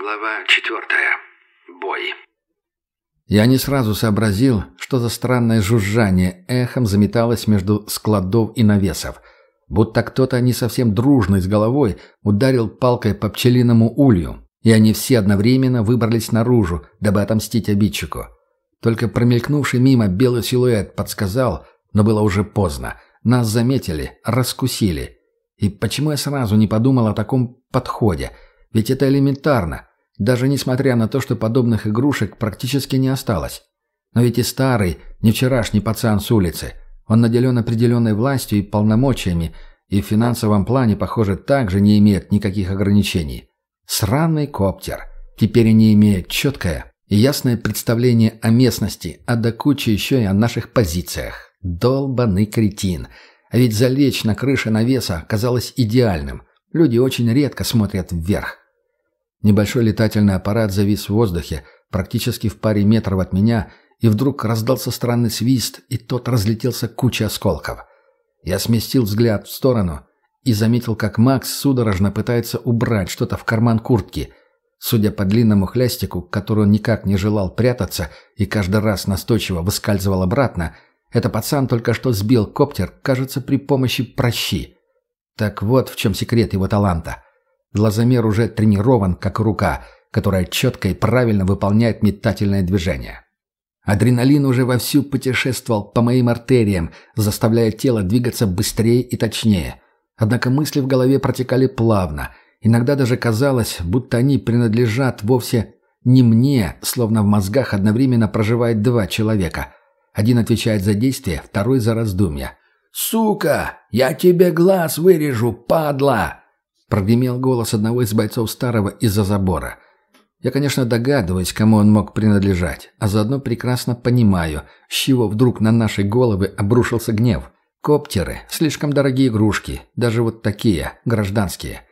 Глава четвертая. Бой. Я не сразу сообразил, что за странное жужжание эхом заметалось между складов и навесов. Будто кто-то не совсем дружный с головой ударил палкой по пчелиному улью, и они все одновременно выбрались наружу, дабы отомстить обидчику. Только промелькнувший мимо белый силуэт подсказал, но было уже поздно. Нас заметили, раскусили. И почему я сразу не подумал о таком подходе? Ведь это элементарно. Даже несмотря на то, что подобных игрушек практически не осталось. Но ведь и старый, не вчерашний пацан с улицы. Он наделен определенной властью и полномочиями, и в финансовом плане, похоже, также не имеет никаких ограничений. Сраный коптер. Теперь они имеют четкое и ясное представление о местности, а до кучи еще и о наших позициях. Долбанный кретин. А ведь залечь на крыше навеса казалось идеальным. Люди очень редко смотрят вверх. Небольшой летательный аппарат завис в воздухе, практически в паре метров от меня, и вдруг раздался странный свист, и тот разлетелся кучей осколков. Я сместил взгляд в сторону и заметил, как Макс судорожно пытается убрать что-то в карман куртки. Судя по длинному хлястику, который он никак не желал прятаться и каждый раз настойчиво выскальзывал обратно, это пацан только что сбил коптер, кажется, при помощи прощи. Так вот в чем секрет его таланта. Глазомер уже тренирован, как рука, которая четко и правильно выполняет метательное движение. Адреналин уже вовсю путешествовал по моим артериям, заставляя тело двигаться быстрее и точнее. Однако мысли в голове протекали плавно. Иногда даже казалось, будто они принадлежат вовсе не мне, словно в мозгах одновременно проживает два человека. Один отвечает за действие, второй за раздумья. «Сука! Я тебе глаз вырежу, падла!» Прогремел голос одного из бойцов старого из-за забора. Я, конечно, догадываюсь, кому он мог принадлежать, а заодно прекрасно понимаю, с чего вдруг на наши головы обрушился гнев. Коптеры – слишком дорогие игрушки, даже вот такие, гражданские.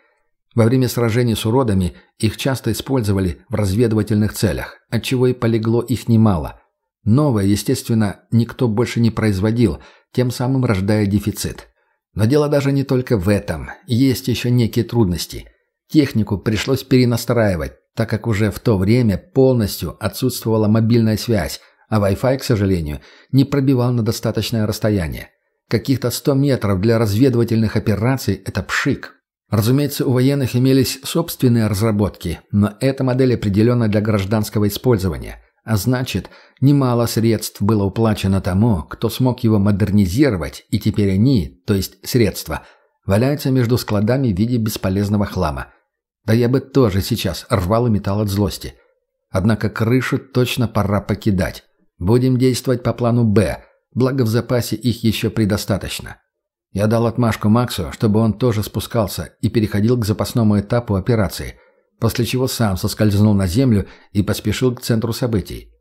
Во время сражений с уродами их часто использовали в разведывательных целях, отчего и полегло их немало. Новое, естественно, никто больше не производил, тем самым рождая дефицит. Но дело даже не только в этом. Есть еще некие трудности. Технику пришлось перенастраивать, так как уже в то время полностью отсутствовала мобильная связь, а Wi-Fi, к сожалению, не пробивал на достаточное расстояние. Каких-то 100 метров для разведывательных операций – это пшик. Разумеется, у военных имелись собственные разработки, но эта модель определена для гражданского использования. А значит, немало средств было уплачено тому, кто смог его модернизировать, и теперь они, то есть средства, валяются между складами в виде бесполезного хлама. Да я бы тоже сейчас рвал и металл от злости. Однако крышу точно пора покидать. Будем действовать по плану «Б», благо в запасе их еще предостаточно. Я дал отмашку Максу, чтобы он тоже спускался и переходил к запасному этапу операции – после чего сам соскользнул на землю и поспешил к центру событий.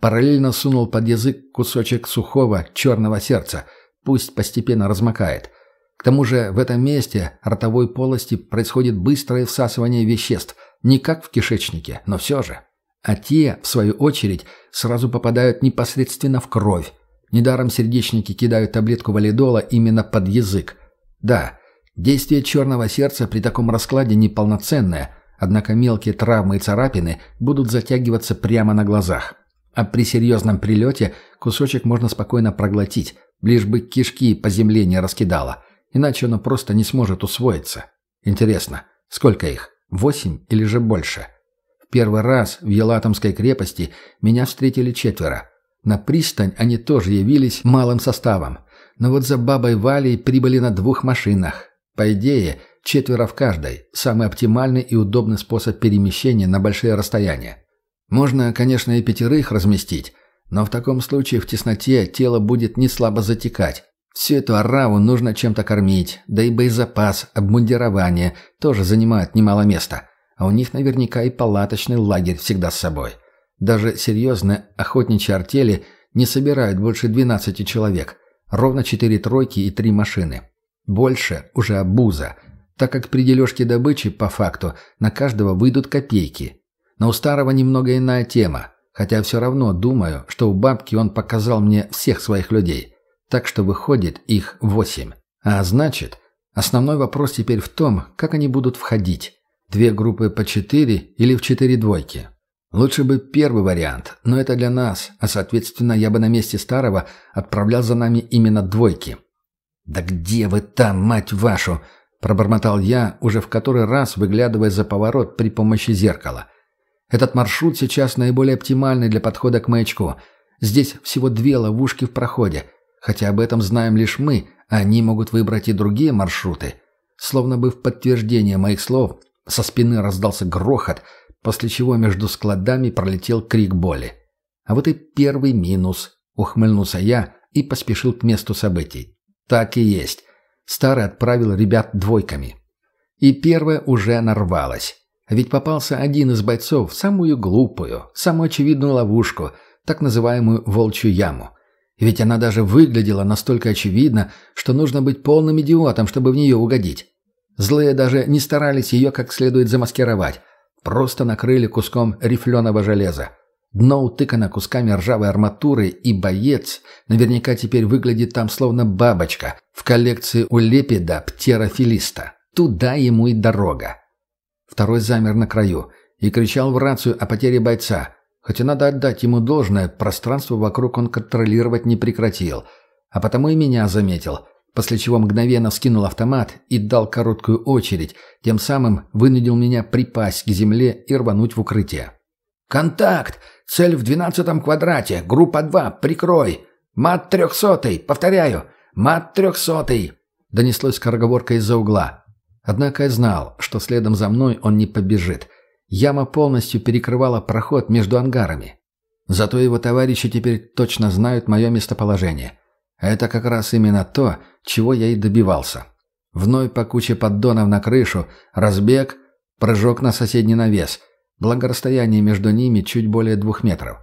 Параллельно сунул под язык кусочек сухого черного сердца, пусть постепенно размокает. К тому же в этом месте ротовой полости происходит быстрое всасывание веществ, не как в кишечнике, но все же. А те, в свою очередь, сразу попадают непосредственно в кровь. Недаром сердечники кидают таблетку валидола именно под язык. Да, действие черного сердца при таком раскладе неполноценное, Однако мелкие травмы и царапины будут затягиваться прямо на глазах. А при серьезном прилете кусочек можно спокойно проглотить, лишь бы кишки по земле не раскидало, иначе оно просто не сможет усвоиться. Интересно, сколько их? Восемь или же больше? В первый раз в Елатомской крепости меня встретили четверо. На пристань они тоже явились малым составом. Но вот за бабой Валей прибыли на двух машинах. По идее, Четверо в каждой – самый оптимальный и удобный способ перемещения на большие расстояния. Можно, конечно, и пятерых разместить, но в таком случае в тесноте тело будет не слабо затекать. Всю эту ораву нужно чем-то кормить, да и боезапас, обмундирование тоже занимают немало места. А у них наверняка и палаточный лагерь всегда с собой. Даже серьезные охотничьи артели не собирают больше 12 человек. Ровно 4 тройки и 3 машины. Больше уже обуза – так как при дележке добычи, по факту, на каждого выйдут копейки. Но у старого немного иная тема, хотя все равно думаю, что у бабки он показал мне всех своих людей. Так что выходит их восемь. А значит, основной вопрос теперь в том, как они будут входить. Две группы по четыре или в четыре двойки. Лучше бы первый вариант, но это для нас, а соответственно я бы на месте старого отправлял за нами именно двойки. «Да где вы там, мать вашу?» – пробормотал я, уже в который раз выглядывая за поворот при помощи зеркала. «Этот маршрут сейчас наиболее оптимальный для подхода к маячку. Здесь всего две ловушки в проходе, хотя об этом знаем лишь мы, а они могут выбрать и другие маршруты». Словно бы в подтверждение моих слов, со спины раздался грохот, после чего между складами пролетел крик боли. А вот и первый минус, ухмыльнулся я и поспешил к месту событий. Так и есть. Старый отправил ребят двойками. И первая уже нарвалась. Ведь попался один из бойцов в самую глупую, самую очевидную ловушку, так называемую «волчью яму». Ведь она даже выглядела настолько очевидно, что нужно быть полным идиотом, чтобы в нее угодить. Злые даже не старались ее как следует замаскировать. Просто накрыли куском рифленого железа. Дно утыкано кусками ржавой арматуры, и боец наверняка теперь выглядит там словно бабочка в коллекции у лепида птерофилиста. Туда ему и дорога. Второй замер на краю и кричал в рацию о потере бойца. Хотя надо отдать ему должное, пространство вокруг он контролировать не прекратил. А потому и меня заметил, после чего мгновенно скинул автомат и дал короткую очередь, тем самым вынудил меня припасть к земле и рвануть в укрытие. «Контакт! Цель в двенадцатом квадрате! Группа 2! Прикрой! Мат трехсотый! Повторяю! Мат трехсотый!» Донеслось скороговорка из-за угла. Однако я знал, что следом за мной он не побежит. Яма полностью перекрывала проход между ангарами. Зато его товарищи теперь точно знают мое местоположение. Это как раз именно то, чего я и добивался. Вновь по куче поддонов на крышу, разбег, прыжок на соседний навес. Благо расстояние между ними чуть более двух метров.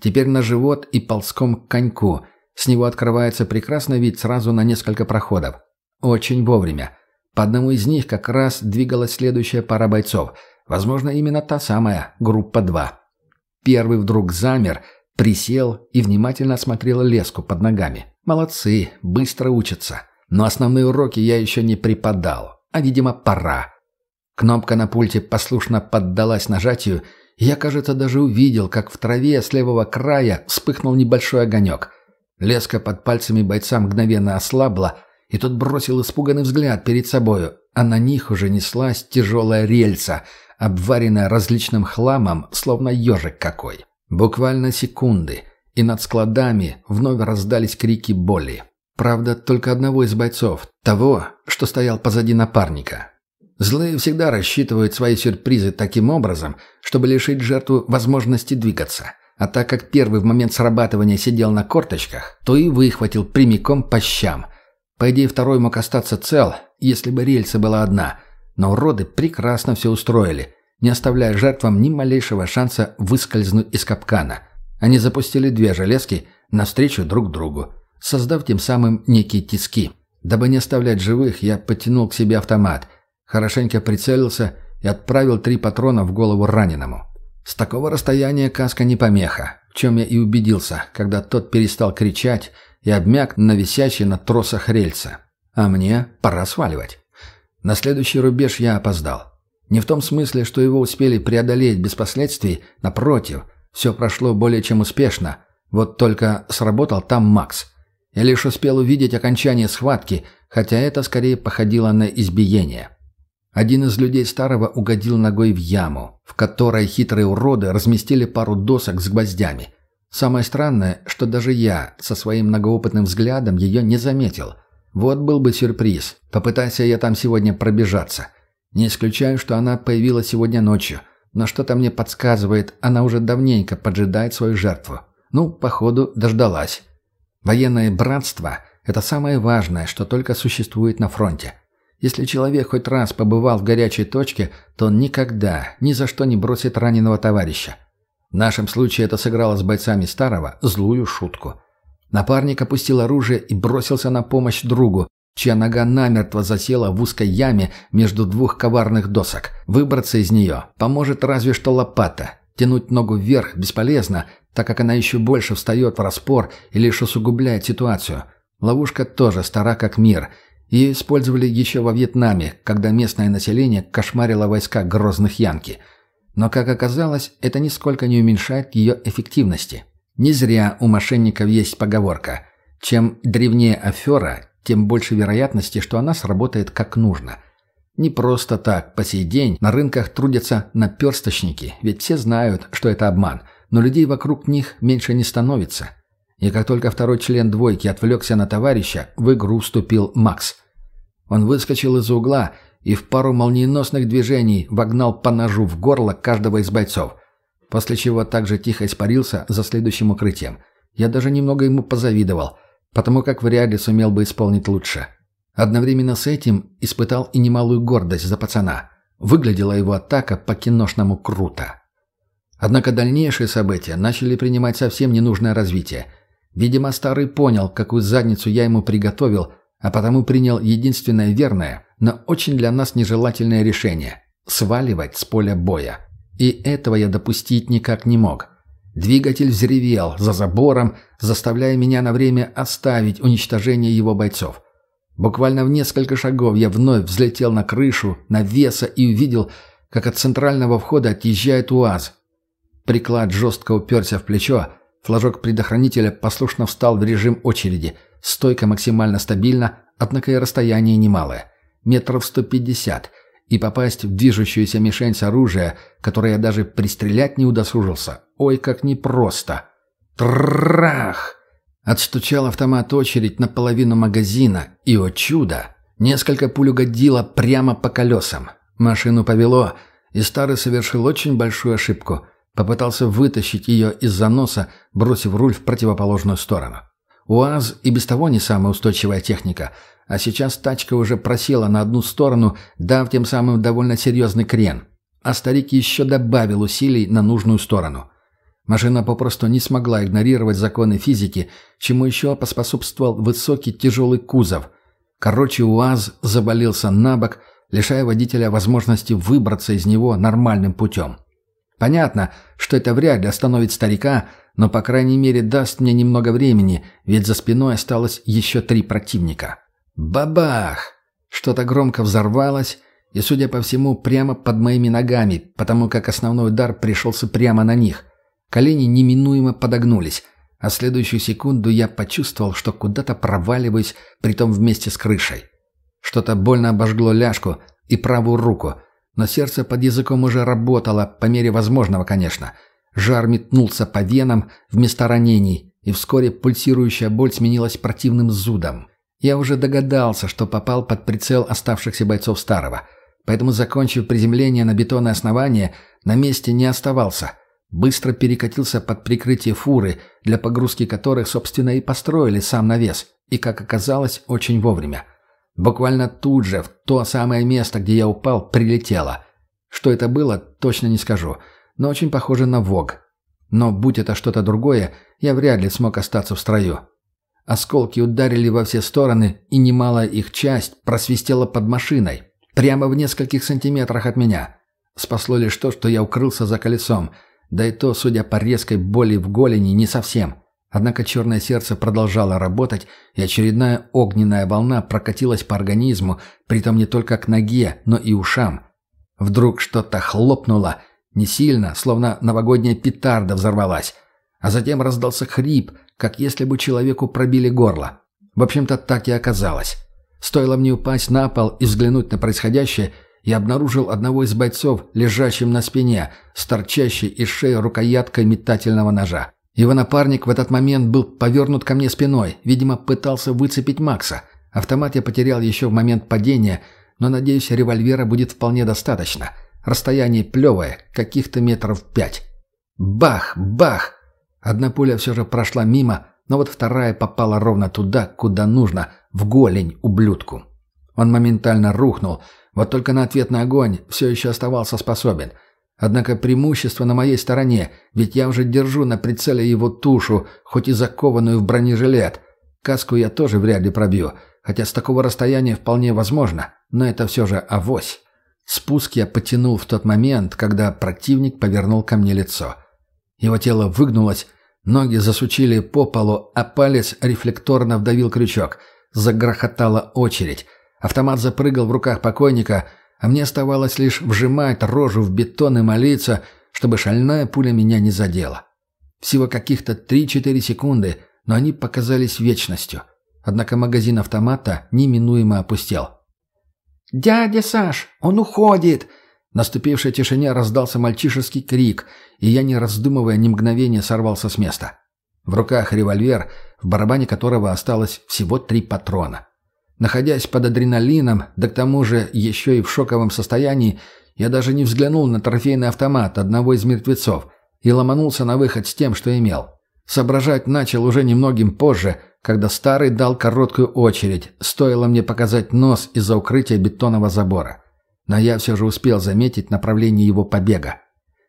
Теперь на живот и ползком к коньку. С него открывается прекрасный вид сразу на несколько проходов. Очень вовремя. По одному из них как раз двигалась следующая пара бойцов – Возможно, именно та самая, группа 2. Первый вдруг замер, присел и внимательно осмотрел леску под ногами. Молодцы, быстро учатся. Но основные уроки я еще не преподал, а, видимо, пора. Кнопка на пульте послушно поддалась нажатию, и я, кажется, даже увидел, как в траве с левого края вспыхнул небольшой огонек. Леска под пальцами бойца мгновенно ослабла, и тот бросил испуганный взгляд перед собою, а на них уже неслась тяжелая рельса — обваренная различным хламом, словно ежик какой. Буквально секунды, и над складами вновь раздались крики боли. Правда, только одного из бойцов, того, что стоял позади напарника. Злые всегда рассчитывают свои сюрпризы таким образом, чтобы лишить жертву возможности двигаться. А так как первый в момент срабатывания сидел на корточках, то и выхватил прямиком по щам. По идее, второй мог остаться цел, если бы рельса была одна, но уроды прекрасно все устроили, не оставляя жертвам ни малейшего шанса выскользнуть из капкана. Они запустили две железки навстречу друг другу, создав тем самым некие тиски. Дабы не оставлять живых, я подтянул к себе автомат, хорошенько прицелился и отправил три патрона в голову раненому. С такого расстояния каска не помеха, в чем я и убедился, когда тот перестал кричать и обмяк на висящей на тросах рельса. А мне пора сваливать. На следующий рубеж я опоздал. Не в том смысле, что его успели преодолеть без последствий, напротив, все прошло более чем успешно. Вот только сработал там Макс. Я лишь успел увидеть окончание схватки, хотя это скорее походило на избиение. Один из людей старого угодил ногой в яму, в которой хитрые уроды разместили пару досок с гвоздями. Самое странное, что даже я со своим многоопытным взглядом ее не заметил – вот был бы сюрприз. Попытайся я там сегодня пробежаться. Не исключаю, что она появилась сегодня ночью. Но что-то мне подсказывает, она уже давненько поджидает свою жертву. Ну, походу, дождалась. Военное братство – это самое важное, что только существует на фронте. Если человек хоть раз побывал в горячей точке, то он никогда, ни за что не бросит раненого товарища. В нашем случае это сыграло с бойцами старого злую шутку. Напарник опустил оружие и бросился на помощь другу, чья нога намертво засела в узкой яме между двух коварных досок. Выбраться из нее поможет разве что лопата. Тянуть ногу вверх бесполезно, так как она еще больше встает в распор и лишь усугубляет ситуацию. Ловушка тоже стара как мир, Ее использовали еще во Вьетнаме, когда местное население кошмарило войска грозных янки. Но, как оказалось, это нисколько не уменьшает ее эффективности. Не зря у мошенников есть поговорка «Чем древнее афера, тем больше вероятности, что она сработает как нужно». Не просто так, по сей день на рынках трудятся наперсточники, ведь все знают, что это обман, но людей вокруг них меньше не становится. И как только второй член двойки отвлекся на товарища, в игру вступил Макс. Он выскочил из угла и в пару молниеносных движений вогнал по ножу в горло каждого из бойцов, после чего также тихо испарился за следующим укрытием. Я даже немного ему позавидовал, потому как вряд ли сумел бы исполнить лучше. Одновременно с этим испытал и немалую гордость за пацана. Выглядела его атака по-киношному круто. Однако дальнейшие события начали принимать совсем ненужное развитие. Видимо, старый понял, какую задницу я ему приготовил, а потому принял единственное верное, но очень для нас нежелательное решение – сваливать с поля боя. И этого я допустить никак не мог. Двигатель взревел за забором, заставляя меня на время оставить уничтожение его бойцов. Буквально в несколько шагов я вновь взлетел на крышу, на веса и увидел, как от центрального входа отъезжает УАЗ. Приклад жестко уперся в плечо, флажок предохранителя послушно встал в режим очереди, стойка максимально стабильна, однако и расстояние немалое. Метров 150, и попасть в движущуюся мишень с оружия, которое я даже пристрелять не удосужился, ой, как непросто. Трах! Отстучал автомат очередь на половину магазина, и, о чудо, несколько пуль угодило прямо по колесам. Машину повело, и старый совершил очень большую ошибку. Попытался вытащить ее из заноса, бросив руль в противоположную сторону. УАЗ и без того не самая устойчивая техника, а сейчас тачка уже просела на одну сторону, дав тем самым довольно серьезный крен. А старик еще добавил усилий на нужную сторону. Машина попросту не смогла игнорировать законы физики, чему еще поспособствовал высокий тяжелый кузов. Короче, УАЗ завалился на бок, лишая водителя возможности выбраться из него нормальным путем. Понятно, что это вряд ли остановит старика, но, по крайней мере, даст мне немного времени, ведь за спиной осталось еще три противника. Бабах! Что-то громко взорвалось, и, судя по всему, прямо под моими ногами, потому как основной удар пришелся прямо на них – Колени неминуемо подогнулись, а следующую секунду я почувствовал, что куда-то проваливаюсь, притом вместе с крышей. Что-то больно обожгло ляжку и правую руку, но сердце под языком уже работало, по мере возможного, конечно. Жар метнулся по венам вместо ранений, и вскоре пульсирующая боль сменилась противным зудом. Я уже догадался, что попал под прицел оставшихся бойцов старого, поэтому, закончив приземление на бетонное основание, на месте не оставался – быстро перекатился под прикрытие фуры, для погрузки которых, собственно, и построили сам навес, и, как оказалось, очень вовремя. Буквально тут же, в то самое место, где я упал, прилетело. Что это было, точно не скажу, но очень похоже на ВОГ. Но будь это что-то другое, я вряд ли смог остаться в строю. Осколки ударили во все стороны, и немалая их часть просвистела под машиной, прямо в нескольких сантиметрах от меня. Спасло лишь то, что я укрылся за колесом – да и то, судя по резкой боли в голени, не совсем. Однако черное сердце продолжало работать, и очередная огненная волна прокатилась по организму, притом не только к ноге, но и ушам. Вдруг что-то хлопнуло, не сильно, словно новогодняя петарда взорвалась. А затем раздался хрип, как если бы человеку пробили горло. В общем-то, так и оказалось. Стоило мне упасть на пол и взглянуть на происходящее, я обнаружил одного из бойцов, лежащим на спине, с торчащей из шеи рукояткой метательного ножа. Его напарник в этот момент был повернут ко мне спиной, видимо, пытался выцепить Макса. Автомат я потерял еще в момент падения, но, надеюсь, револьвера будет вполне достаточно. Расстояние плевое, каких-то метров пять. Бах! Бах! Одна пуля все же прошла мимо, но вот вторая попала ровно туда, куда нужно, в голень ублюдку. Он моментально рухнул — вот только на ответный огонь все еще оставался способен. Однако преимущество на моей стороне, ведь я уже держу на прицеле его тушу, хоть и закованную в бронежилет. Каску я тоже вряд ли пробью, хотя с такого расстояния вполне возможно, но это все же авось. Спуск я потянул в тот момент, когда противник повернул ко мне лицо. Его тело выгнулось, ноги засучили по полу, а палец рефлекторно вдавил крючок. Загрохотала очередь. Автомат запрыгал в руках покойника, а мне оставалось лишь вжимать рожу в бетон и молиться, чтобы шальная пуля меня не задела. Всего каких-то 3-4 секунды, но они показались вечностью. Однако магазин автомата неминуемо опустел. «Дядя Саш, он уходит!» В наступившей тишине раздался мальчишеский крик, и я, не раздумывая ни мгновения, сорвался с места. В руках револьвер, в барабане которого осталось всего три патрона. Находясь под адреналином, да к тому же еще и в шоковом состоянии, я даже не взглянул на трофейный автомат одного из мертвецов и ломанулся на выход с тем, что имел. Соображать начал уже немногим позже, когда старый дал короткую очередь, стоило мне показать нос из-за укрытия бетонного забора. Но я все же успел заметить направление его побега.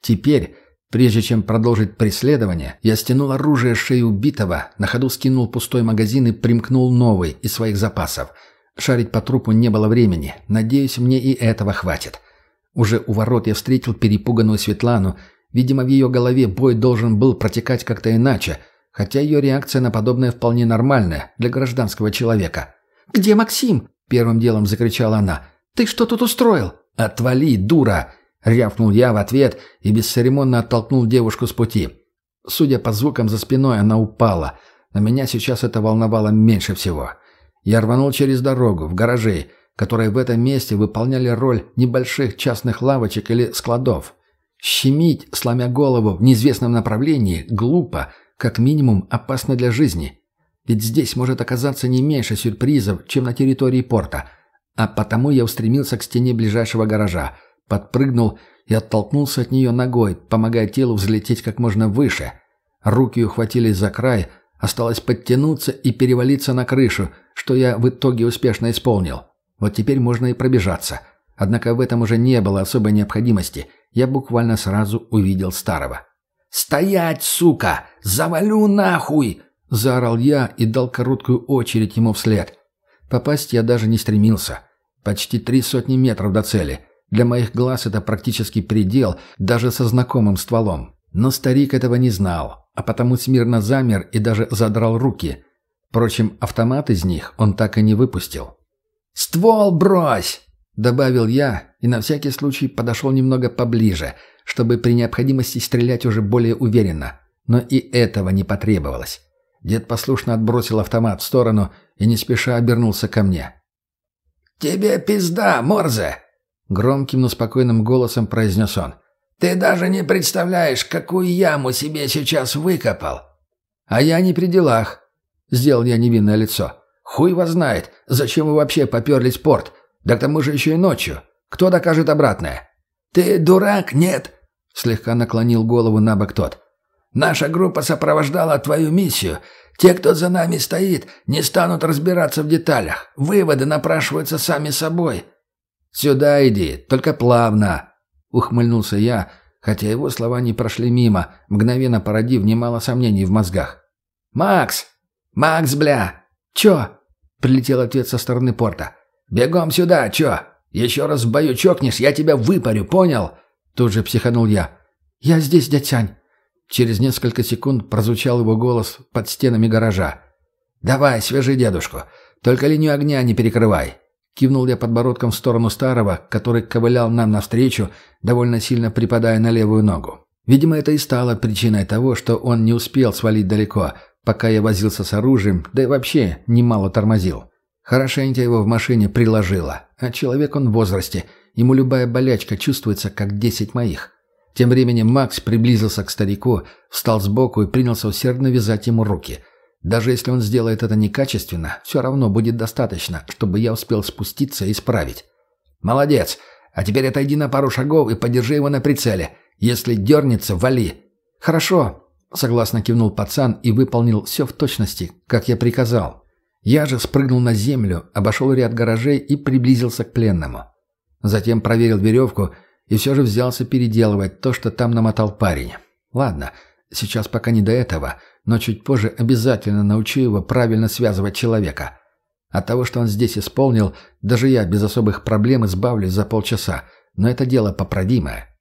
Теперь, прежде чем продолжить преследование, я стянул оружие с шеи убитого, на ходу скинул пустой магазин и примкнул новый из своих запасов. Шарить по трупу не было времени. Надеюсь, мне и этого хватит. Уже у ворот я встретил перепуганную Светлану. Видимо, в ее голове бой должен был протекать как-то иначе, хотя ее реакция на подобное вполне нормальная для гражданского человека. «Где Максим?» – первым делом закричала она – «Ты что тут устроил?» «Отвали, дура!» — рявкнул я в ответ и бесцеремонно оттолкнул девушку с пути. Судя по звукам за спиной, она упала. Но меня сейчас это волновало меньше всего. Я рванул через дорогу, в гаражи, которые в этом месте выполняли роль небольших частных лавочек или складов. Щемить, сломя голову в неизвестном направлении, глупо, как минимум опасно для жизни. Ведь здесь может оказаться не меньше сюрпризов, чем на территории порта – а потому я устремился к стене ближайшего гаража, подпрыгнул и оттолкнулся от нее ногой, помогая телу взлететь как можно выше. Руки ухватились за край, осталось подтянуться и перевалиться на крышу, что я в итоге успешно исполнил. Вот теперь можно и пробежаться. Однако в этом уже не было особой необходимости. Я буквально сразу увидел старого. «Стоять, сука! Завалю нахуй!» – заорал я и дал короткую очередь ему вслед. Попасть я даже не стремился. Почти три сотни метров до цели. Для моих глаз это практически предел, даже со знакомым стволом. Но старик этого не знал, а потому смирно замер и даже задрал руки. Впрочем, автомат из них он так и не выпустил. «Ствол брось!» — добавил я и на всякий случай подошел немного поближе, чтобы при необходимости стрелять уже более уверенно. Но и этого не потребовалось. Дед послушно отбросил автомат в сторону и не спеша обернулся ко мне. «Тебе пизда, Морзе!» Громким, но спокойным голосом произнес он. «Ты даже не представляешь, какую яму себе сейчас выкопал!» «А я не при делах!» Сделал я невинное лицо. «Хуй его знает, зачем вы вообще поперлись в порт? Да к тому же еще и ночью. Кто докажет обратное?» «Ты дурак, нет?» Слегка наклонил голову на бок тот. «Наша группа сопровождала твою миссию, те, кто за нами стоит, не станут разбираться в деталях. Выводы напрашиваются сами собой. «Сюда иди, только плавно», — ухмыльнулся я, хотя его слова не прошли мимо, мгновенно породив немало сомнений в мозгах. «Макс! Макс, бля! Чё?» — прилетел ответ со стороны порта. «Бегом сюда, чё? Еще раз в бою чокнешь, я тебя выпарю, понял?» Тут же психанул я. «Я здесь, дядь Сань. Через несколько секунд прозвучал его голос под стенами гаража. «Давай, свяжи дедушку. Только линию огня не перекрывай». Кивнул я подбородком в сторону старого, который ковылял нам навстречу, довольно сильно припадая на левую ногу. Видимо, это и стало причиной того, что он не успел свалить далеко, пока я возился с оружием, да и вообще немало тормозил. Хорошенько его в машине приложило, а человек он в возрасте, ему любая болячка чувствуется, как десять моих. Тем временем Макс приблизился к старику, встал сбоку и принялся усердно вязать ему руки. Даже если он сделает это некачественно, все равно будет достаточно, чтобы я успел спуститься и исправить. «Молодец! А теперь отойди на пару шагов и подержи его на прицеле. Если дернется, вали!» «Хорошо!» — согласно кивнул пацан и выполнил все в точности, как я приказал. Я же спрыгнул на землю, обошел ряд гаражей и приблизился к пленному. Затем проверил веревку — и все же взялся переделывать то, что там намотал парень. Ладно, сейчас пока не до этого, но чуть позже обязательно научу его правильно связывать человека. От того, что он здесь исполнил, даже я без особых проблем избавлюсь за полчаса, но это дело поправимое.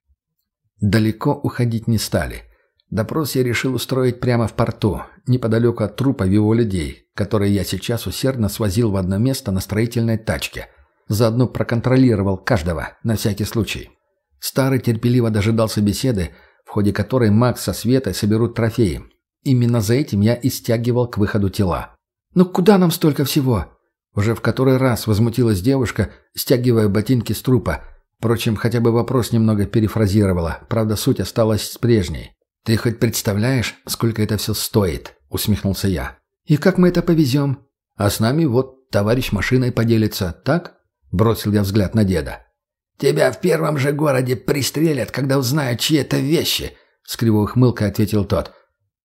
Далеко уходить не стали. Допрос я решил устроить прямо в порту, неподалеку от трупа его людей, которые я сейчас усердно свозил в одно место на строительной тачке. Заодно проконтролировал каждого, на всякий случай. Старый терпеливо дожидался беседы, в ходе которой Макс со Светой соберут трофеи. Именно за этим я и стягивал к выходу тела. «Ну куда нам столько всего?» Уже в который раз возмутилась девушка, стягивая ботинки с трупа. Впрочем, хотя бы вопрос немного перефразировала, правда, суть осталась прежней. «Ты хоть представляешь, сколько это все стоит?» — усмехнулся я. «И как мы это повезем?» «А с нами вот товарищ машиной поделится, так?» — бросил я взгляд на деда. «Тебя в первом же городе пристрелят, когда узнают, чьи это вещи», — с кривой ухмылкой ответил тот.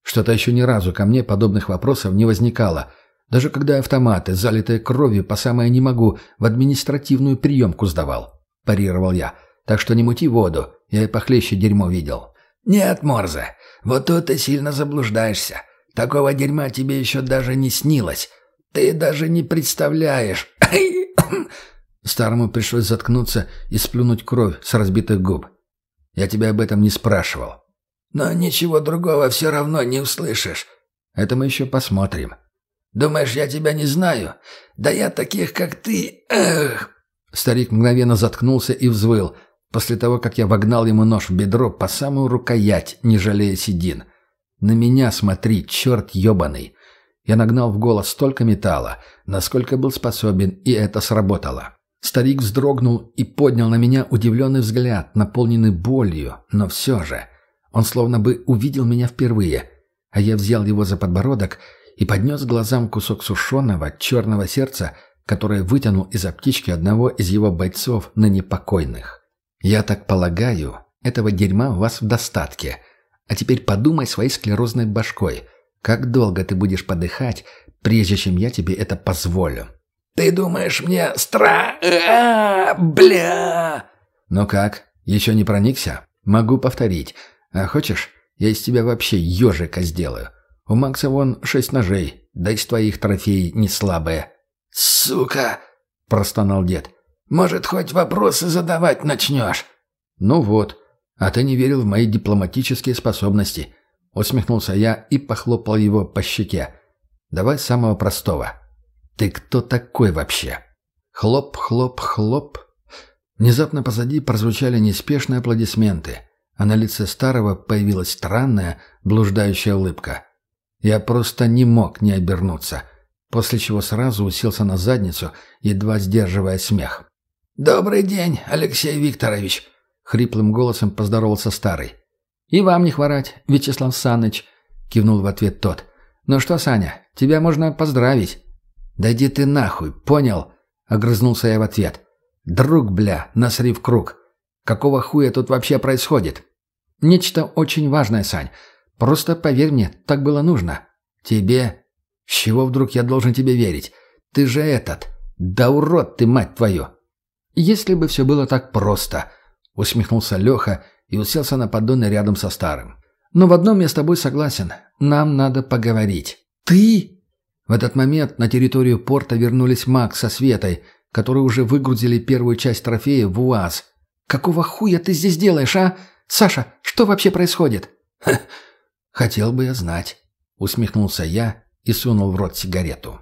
Что-то еще ни разу ко мне подобных вопросов не возникало. Даже когда автоматы, залитые кровью по самое не могу, в административную приемку сдавал. Парировал я. Так что не мути воду, я и похлеще дерьмо видел. «Нет, Морзе, вот тут ты сильно заблуждаешься. Такого дерьма тебе еще даже не снилось. Ты даже не представляешь. Старому пришлось заткнуться и сплюнуть кровь с разбитых губ. «Я тебя об этом не спрашивал». «Но ничего другого все равно не услышишь. Это мы еще посмотрим. Думаешь, я тебя не знаю? Да я таких, как ты... Эх!» Старик мгновенно заткнулся и взвыл, после того, как я вогнал ему нож в бедро по самую рукоять, не жалея седин. «На меня смотри, черт ебаный!» Я нагнал в голос столько металла, насколько был способен, и это сработало. Старик вздрогнул и поднял на меня удивленный взгляд, наполненный болью, но все же. Он словно бы увидел меня впервые, а я взял его за подбородок и поднес глазам кусок сушеного черного сердца, которое вытянул из аптечки одного из его бойцов на непокойных. «Я так полагаю, этого дерьма у вас в достатке. А теперь подумай своей склерозной башкой, как долго ты будешь подыхать, прежде чем я тебе это позволю». Ты думаешь, мне стра... А, бля...» «Ну как, еще не проникся? Могу повторить. А хочешь, я из тебя вообще ежика сделаю? У Макса вон шесть ножей, да из твоих трофеев не слабые». «Сука!» – простонал дед. «Может, хоть вопросы задавать начнешь?» «Ну вот, а ты не верил в мои дипломатические способности». Усмехнулся я и похлопал его по щеке. «Давай самого простого. «Ты кто такой вообще?» Хлоп, хлоп, хлоп. Внезапно позади прозвучали неспешные аплодисменты, а на лице старого появилась странная, блуждающая улыбка. Я просто не мог не обернуться, после чего сразу уселся на задницу, едва сдерживая смех. «Добрый день, Алексей Викторович!» — хриплым голосом поздоровался старый. «И вам не хворать, Вячеслав Саныч!» — кивнул в ответ тот. «Ну что, Саня, тебя можно поздравить!» «Да иди ты нахуй, понял?» — огрызнулся я в ответ. «Друг, бля, насри в круг. Какого хуя тут вообще происходит?» «Нечто очень важное, Сань. Просто поверь мне, так было нужно». «Тебе? С чего вдруг я должен тебе верить? Ты же этот... Да урод ты, мать твою!» «Если бы все было так просто», — усмехнулся Леха и уселся на поддоне рядом со старым. «Но в одном я с тобой согласен. Нам надо поговорить». «Ты?» В этот момент на территорию порта вернулись Макс со Светой, которые уже выгрузили первую часть трофея в УАЗ. «Какого хуя ты здесь делаешь, а? Саша, что вообще происходит?» «Хотел бы я знать», — усмехнулся я и сунул в рот сигарету.